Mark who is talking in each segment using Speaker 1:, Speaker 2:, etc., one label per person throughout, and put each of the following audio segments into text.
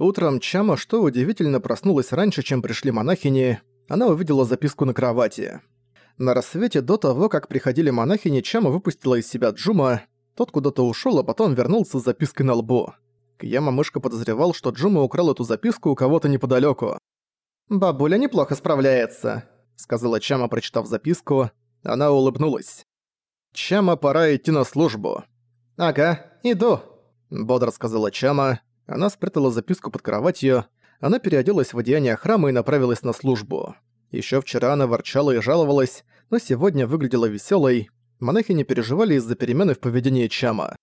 Speaker 1: Утром Чама, что удивительно, проснулась раньше, чем пришли монахини. Она увидела записку на кровати. На рассвете до того, как приходили монахини, Чама выпустила из себя Джума. Тот куда-то ушёл, а потом вернулся с запиской на лбу. Кьяма-мышка подозревал, что Джума украл эту записку у кого-то неподалёку.
Speaker 2: «Бабуля неплохо справляется», — сказала Чама, прочитав записку.
Speaker 1: Она улыбнулась. «Чама, пора идти на службу».
Speaker 2: «Ага, иду», —
Speaker 1: бодро сказала Чама. Она спрятала записку под кроватью, она переоделась в одеяние храма и направилась на службу. Ещё вчера она ворчала и жаловалась, но сегодня выглядела весёлой. Монахи не переживали из-за перемены в поведении Чама.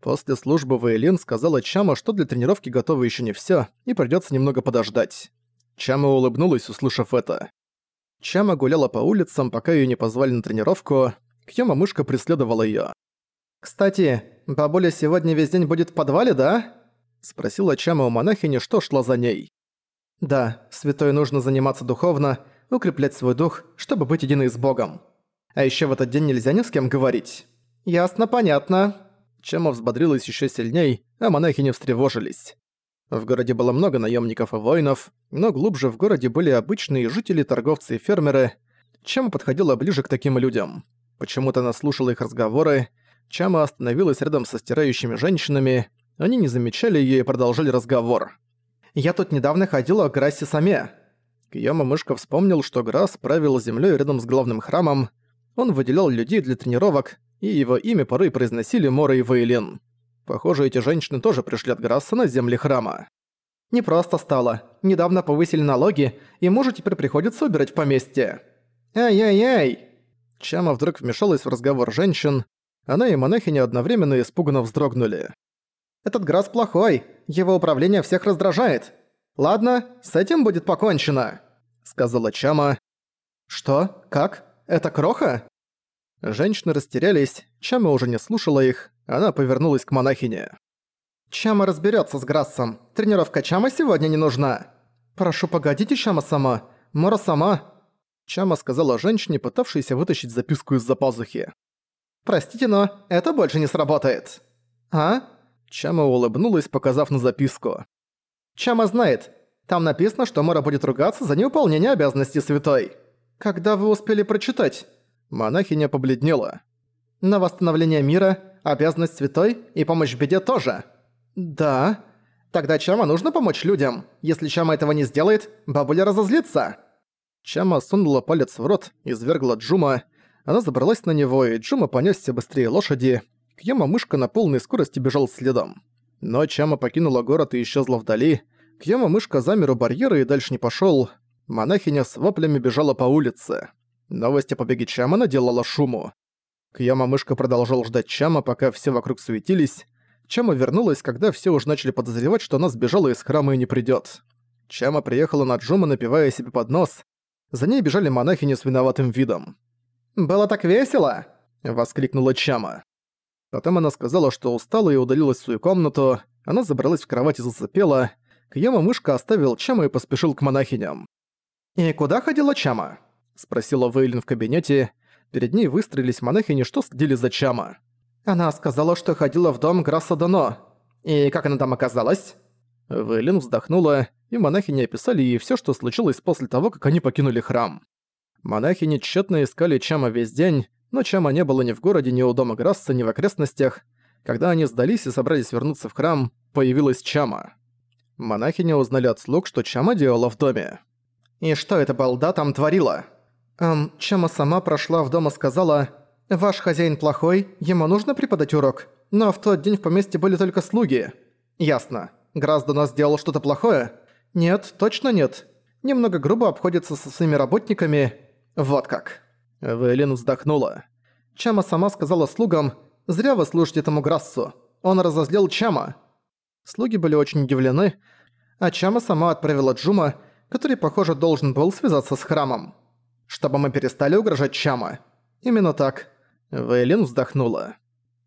Speaker 1: После службы Вейлин сказала Чама, что для тренировки готово ещё не всё, и придётся немного подождать. Чама улыбнулась, услышав это. Чама гуляла по улицам, пока её не позвали на тренировку. Кьёма-мышка преследовала её.
Speaker 2: «Кстати, бабуля сегодня весь день будет в подвале, да?»
Speaker 1: Спросила Чама у монахини, что шла за ней.
Speaker 2: «Да, святой нужно заниматься духовно, укреплять свой дух, чтобы быть единой с Богом. А ещё в этот день нельзя ни с кем говорить». «Ясно, понятно».
Speaker 1: Чама взбодрилась ещё сильней, а монахини встревожились. В городе было много наемников и воинов, но глубже в городе были обычные жители, торговцы и фермеры. Чама подходила ближе к таким людям. Почему-то она слушала их разговоры. Чама остановилась рядом со стирающими женщинами, они не замечали её и продолжали разговор.
Speaker 2: «Я тут недавно ходила к Грассе Саме».
Speaker 1: Кьяма Мышка вспомнил, что Грасс правил землёй рядом с главным храмом. Он выделял людей для тренировок, и его имя порой произносили Мора и Вейлин. Похоже, эти женщины тоже пришли от Грасса на земли храма.
Speaker 2: «Не просто стало. Недавно повысили налоги, и мужу теперь приходится убирать в поместье». «Эй-эй-эй!»
Speaker 1: Чама вдруг вмешалась в разговор женщин. Она и монахиня одновременно испуганно вздрогнули.
Speaker 2: Этот Грасс плохой, его управление всех раздражает. Ладно, с этим будет покончено», — сказала Чама. «Что? Как? Это Кроха?»
Speaker 1: Женщины растерялись, Чама уже не слушала их, она повернулась к монахине.
Speaker 2: «Чама разберется с Грассом. Тренировка Чама сегодня не нужна. Прошу, погодите, Чама сама. Мора сама».
Speaker 1: Чама сказала женщине, пытавшейся вытащить записку из-за пазухи.
Speaker 2: «Простите, но это больше не сработает». «А?»
Speaker 1: Чама улыбнулась, показав на записку.
Speaker 2: «Чама знает. Там написано, что Мора будет ругаться за неуполнение обязанностей святой. Когда вы успели прочитать?»
Speaker 1: Монахиня побледнела.
Speaker 2: «На восстановление мира, обязанность святой и помощь в беде тоже». «Да. Тогда Чама нужно помочь людям. Если Чама этого не сделает, бабуля разозлится».
Speaker 1: Чама сунула палец в рот, извергла Джума. Она забралась на него, и Джума понёсся быстрее лошади. Кьяма-мышка на полной скорости бежал следом. Но Чама покинула город и исчезла вдали. Кьяма-мышка замер у барьера и дальше не пошёл. Монахиня с воплями бежала по улице. Новость о побеге Чама наделала шуму. Кьяма-мышка продолжал ждать Чама, пока все вокруг суетились. Чама вернулась, когда все уже начали подозревать, что она сбежала из храма и не придёт. Чама приехала на Джума, напивая себе под нос. За ней бежали монахини с виноватым видом.
Speaker 2: «Было так весело!»
Speaker 1: — воскликнула Чама. Потом она сказала, что устала и удалилась в свою комнату. Она забралась в кровать и засыпела. Кьяма-мышка оставил Чама и поспешил к монахиням.
Speaker 2: «И куда ходила Чама?»
Speaker 1: — спросила Вейлин в кабинете. Перед ней выстроились монахини, что следили за Чама.
Speaker 2: «Она сказала, что ходила в дом Грасса Дано. И как она там оказалась?»
Speaker 1: Вейлин вздохнула, и монахини описали ей всё, что случилось после того, как они покинули храм. Монахини тщетно искали Чама весь день, но Чама не было ни в городе, ни у дома Грасса, ни в окрестностях. Когда они сдались и собрались вернуться в храм, появилась Чама. Монахини узнали от слуг, что Чама делала в доме.
Speaker 2: «И что эта балда там творила?» «Эм, Чама сама прошла в дом и сказала, «Ваш хозяин плохой, ему нужно преподать урок, но в тот день в поместье были только слуги». «Ясно. Грасс до нас сделал что-то плохое?» «Нет, точно нет. Немного грубо обходится со своими работниками. Вот как».
Speaker 1: Вейлин вздохнула.
Speaker 2: Чама сама сказала слугам, «Зря вы слушаете этому Грассу. Он разозлил Чама». Слуги были очень удивлены, а Чама сама отправила Джума, который, похоже, должен был связаться с храмом. «Чтобы мы перестали угрожать Чама». «Именно так». Вейлин вздохнула.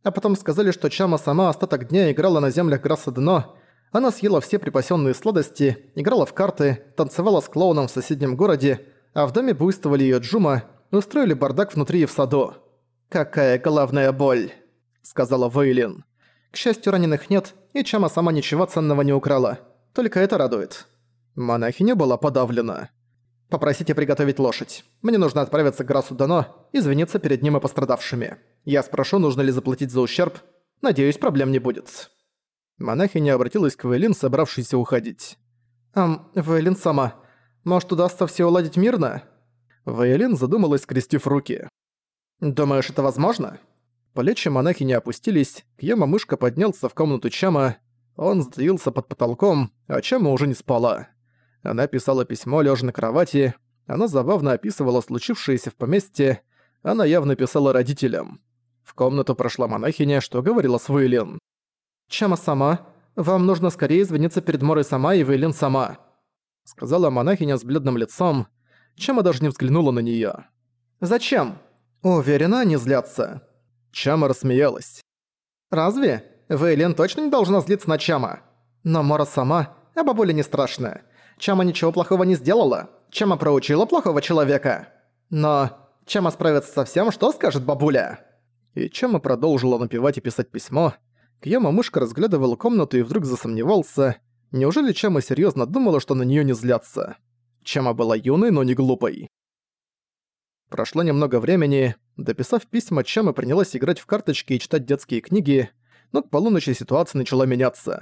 Speaker 2: А потом сказали, что Чама сама остаток дня играла на землях Грасса Дно, она съела все припасенные сладости, играла в карты, танцевала с клоуном в соседнем городе, а в доме буйствовали ее Джума, устроили бардак внутри и в саду. «Какая головная боль», — сказала Вейлин. К счастью, раненых нет, и Чама сама ничего ценного не украла. только это радует». Монахиня была подавлена. «Попросите приготовить лошадь. Мне нужно отправиться к Грасу Дано, извиниться перед ним и пострадавшими. Я спрошу, нужно ли заплатить за ущерб. Надеюсь, проблем не будет». Монахиня обратилась к Вейлин, собравшейся уходить. «Ам, Вейлин сама, может, удастся все уладить мирно?» Вейлин задумалась, скрестив руки. «Думаешь, это возможно?» Плечи монахини опустились, Кьяма-мышка поднялся в комнату Чама, он затаился под потолком, а Чама уже не спала. Она писала письмо, лежа на кровати, она забавно описывала случившееся в поместье, она явно писала родителям. В комнату прошла монахиня, что говорила с Вейлин. «Чама сама, вам нужно скорее извиниться перед Морой сама и Вейлин сама», сказала монахиня с бледным лицом. Чама даже не взглянула на неё. «Зачем?» «Уверена, они злятся». Чама рассмеялась. «Разве? Вейлин точно не должна злиться на Чама. Но Мора сама, а бабуля не страшная. Чама ничего плохого не сделала. Чама проучила плохого человека. Но Чама справится со всем, что скажет бабуля?» И Чама продолжила напевать и писать письмо. Кьяма-мышка разглядывал комнату и вдруг засомневался. Неужели Чама серьезно думала, что на нее не злятся? Чама была юной, но не глупой. Прошло немного времени. Дописав письма, Чама принялась играть в карточки и читать детские книги, но к полуночи ситуация начала меняться.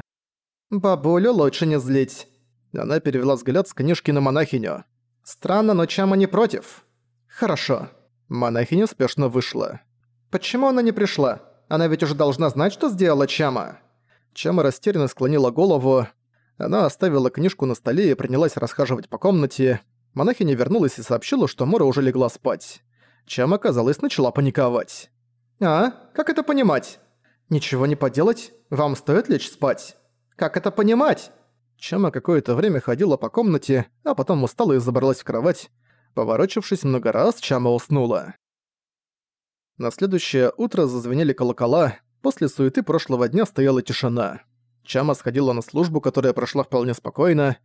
Speaker 2: «Бабулю лучше не злить». Она перевела взгляд с книжки на монахиню. «Странно, но Чама не против». «Хорошо». Монахиня спешно вышла. «Почему она не пришла? Она ведь уже должна знать, что сделала Чама». Чама растерянно склонила голову. Она оставила книжку на столе и принялась расхаживать по комнате. Монахиня вернулась и сообщила, что Мора уже легла спать. Чама, казалось, начала паниковать. «А? Как это понимать?» «Ничего не поделать? Вам стоит лечь спать?» «Как это понимать?» Чама какое-то время ходила по комнате, а потом устала и забралась в кровать. Поворочившись много раз, Чама уснула. На следующее утро зазвенели колокола, после суеты прошлого дня стояла тишина. Чама сходила на службу, которая прошла вполне спокойно.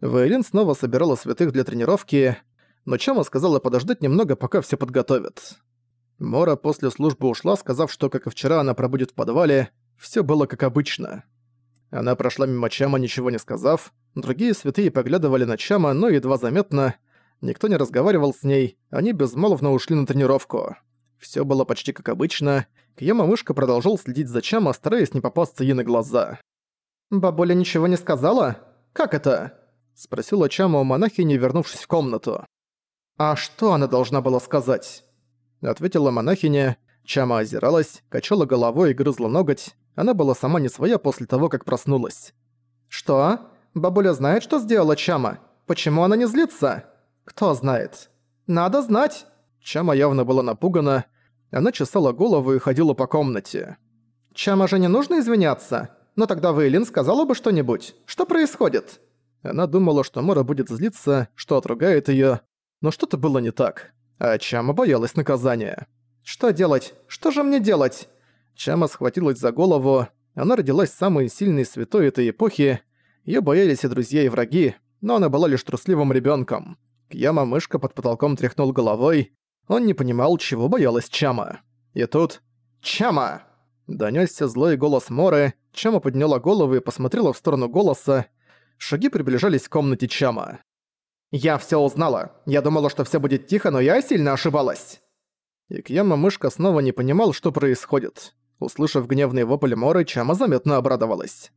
Speaker 2: Вейлин снова собирала святых для тренировки, но Чама сказала подождать немного, пока все подготовят. Мора после службы ушла, сказав, что, как и вчера, она пробудет в подвале. Все было как обычно. Она прошла мимо Чама, ничего не сказав. Другие святые поглядывали на Чама, но едва заметно. Никто не разговаривал с ней, они безмолвно ушли на тренировку. Все было почти как обычно. Кьяма-мышка продолжал следить за Чама, стараясь не попасться ей на глаза. «Бабуля ничего не сказала? Как это?» Спросила Чама у монахини, вернувшись в комнату. «А что она должна была сказать?» Ответила монахиня. Чама озиралась, качала головой и грызла ноготь. Она была сама не своя после того, как проснулась. «Что? Бабуля знает, что сделала Чама? Почему она не злится?» «Кто знает?» «Надо знать!» Чама явно была напугана. Она чесала голову и ходила по комнате. «Чама же не нужно извиняться? Но тогда Вейлин сказала бы что-нибудь. Что происходит?» Она думала, что Мора будет злиться, что отругает её, но что-то было не так. А Чама боялась наказания. «Что делать? Что же мне делать?» Чама схватилась за голову. Она родилась самой сильной святой этой эпохи. Её боялись и друзья, и враги, но она была лишь трусливым ребёнком. Кьяма-мышка под потолком тряхнул головой. Он не понимал, чего боялась Чама. И тут... «Чама!» Донёсся злой голос Моры. Чама подняла голову и посмотрела в сторону голоса. Шаги приближались к комнате Чама. «Я всё узнала. Я думала, что всё будет тихо, но я сильно ошибалась». И Кьяма-мышка снова не понимал, что происходит. Услышав гневный вопль Моры, Чама заметно обрадовалась.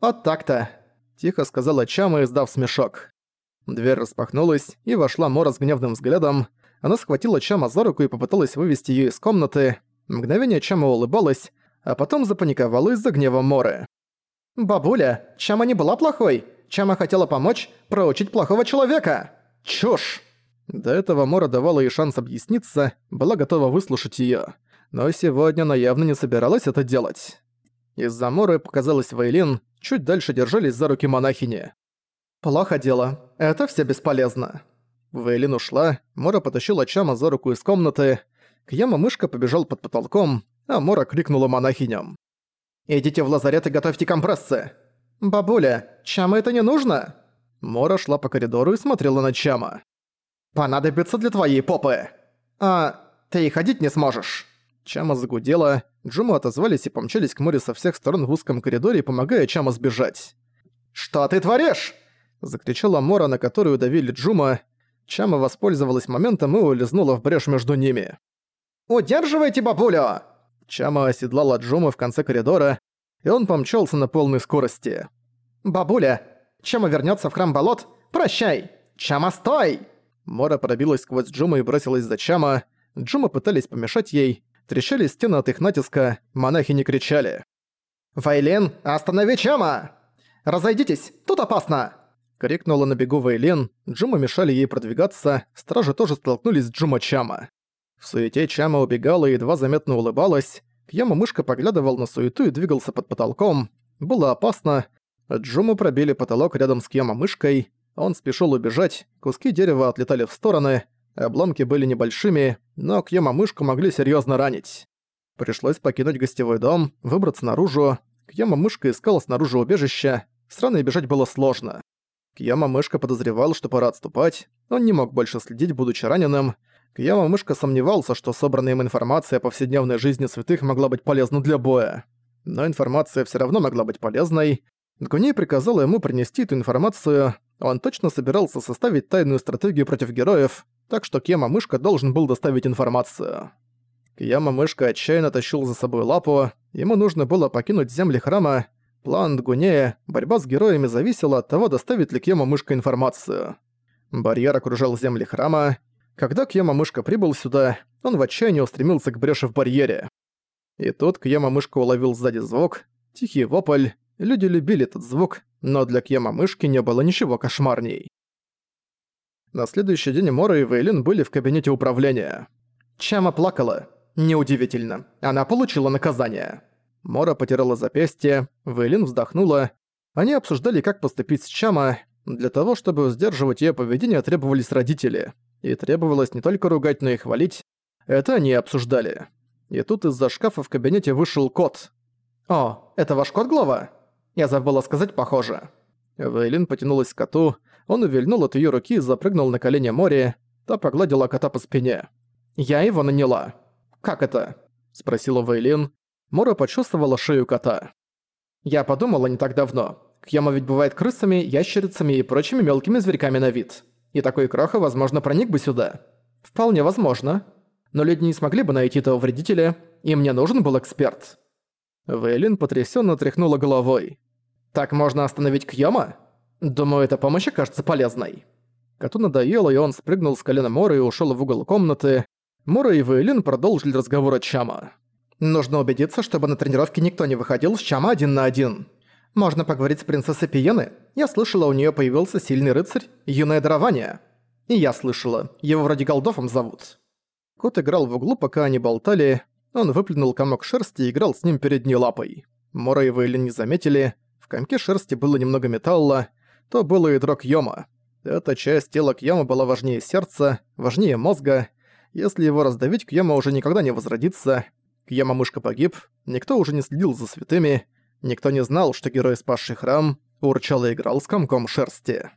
Speaker 2: «Вот так-то», – тихо сказала Чама, издав смешок. Дверь распахнулась, и вошла Мора с гневным взглядом. Она схватила Чама за руку и попыталась вывести её из комнаты. Мгновение Чама улыбалась, а потом запаниковала из-за гнева Моры. «Бабуля, Чама не была плохой. Чама хотела помочь проучить плохого человека. Чушь!» До этого Мора давала ей шанс объясниться, была готова выслушать её. Но сегодня она явно не собиралась это делать. Из-за Моры показалась Вейлин, чуть дальше держались за руки монахини. «Плохо дело. Это все бесполезно». Вейлин ушла, Мора потащила Чама за руку из комнаты. Кьяма-мышка побежал под потолком, а Мора крикнула монахиням. «Идите в лазарет и готовьте компрессы!» «Бабуля, Чама это не нужно?» Мора шла по коридору и смотрела на Чама. «Понадобится для твоей попы!» «А, ты и ходить не сможешь!» Чама загудела, Джума отозвались и помчались к морю со всех сторон в узком коридоре, помогая Чама сбежать. «Что ты творишь?» — закричала Мора, на которую давили Джума. Чама воспользовалась моментом и улизнула в брешь между ними. «Удерживайте бабулю!» Чама оседлала Джума в конце коридора, и он помчался на полной скорости. «Бабуля, Чама вернется в храм болот? Прощай! Чама, стой!» Мора пробилась сквозь Джума и бросилась за Чама. Джума пытались помешать ей. Трещали стены от их натиска, монахи не кричали. «Вайлен, останови Чама! Разойдитесь, тут опасно!» Крикнула на бегу Вейлен, Джума мешали ей продвигаться, стражи тоже столкнулись с Джума Чама. В суете Чама убегала и едва заметно улыбалась. Кьяма-мышка поглядывал на суету и двигался под потолком. Было опасно. Джуму пробили потолок рядом с Кьяма-мышкой. Он спешил убежать, куски дерева отлетали в стороны, обломки были небольшими, но Кьяма-мышку могли серьезно ранить. Пришлось покинуть гостевой дом, выбраться наружу. Кьяма-мышка искала снаружи убежища, странно бежать было сложно. Кьяма-мышка подозревал, что пора отступать, он не мог больше следить, будучи раненым. Кьяма-мышка сомневался, что собранная им информация о повседневной жизни святых могла быть полезна для боя. Но информация все равно могла быть полезной. Гуней приказала ему принести эту информацию, он точно собирался составить тайную стратегию против героев, так что Кьяма-мышка должен был доставить информацию. Кьяма-мышка отчаянно тащил за собой лапу, ему нужно было покинуть земли храма, План Дгунея, борьба с героями зависела от того, доставит ли Кьема-мышка информацию. Барьер окружал земли храма. Когда Кьема-мышка прибыл сюда, он в отчаянии устремился к бреши в барьере. И тут Кьема-мышка уловил сзади звук, тихий вопль. Люди любили этот звук, но для Кьема-мышки не было ничего кошмарней. На следующий день Мора и Вейлин были в кабинете управления. Чама плакала. Неудивительно. Она получила наказание. Мора потеряла запястье, Вейлин вздохнула. Они обсуждали, как поступить с Чама. Для того, чтобы сдерживать её поведение, требовались родители. И требовалось не только ругать, но и хвалить. Это они обсуждали. И тут из-за шкафа в кабинете вышел кот. «О, это ваш кот, глава?» Я забыла сказать, похоже. Вейлин потянулась к коту, он увильнул от её руки и запрыгнул на колени Мори. Та погладила кота по спине. «Я его наняла». «Как это?» – спросила Вейлин. Мора почувствовала шею кота. «Я подумала не так давно. Кьяма ведь бывает крысами, ящерицами и прочими мелкими зверьками на вид. И такой кроха, возможно, проник бы сюда. Вполне возможно. Но люди не смогли бы найти этого вредителя, и мне нужен был эксперт». Вейлин потрясенно тряхнула головой. «Так можно остановить Кьяма? Думаю, эта помощь окажется полезной». Коту надоело, и он спрыгнул с колена Мора и ушел в угол комнаты. Мора и Вейлин продолжили разговор о Чама. Нужно убедиться, чтобы на тренировке никто не выходил с Чама один на один. Можно поговорить с принцессой Пиены. Я слышала, у нее появился сильный рыцарь, юное дарование. И я слышала, его вроде Голдофом зовут. Кот играл в углу, пока они болтали. Он выплюнул комок шерсти и играл с ним передней лапой. Мора и Вейлин не заметили. В комке шерсти было немного металла. То было ядро Кьёма. Эта часть тела Кьёма была важнее сердца, важнее мозга. Если его раздавить, Кьёма уже никогда не возродится. Кьяма-мышка погиб, никто уже не следил за святыми, никто не знал, что герой, спасший храм, урчал и играл с комком шерсти.